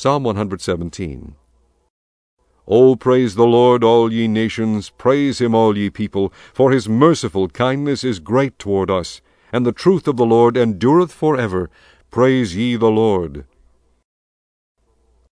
Psalm 117. O praise the Lord, all ye nations, praise him, all ye people, for his merciful kindness is great toward us, and the truth of the Lord endureth for ever. Praise ye the Lord.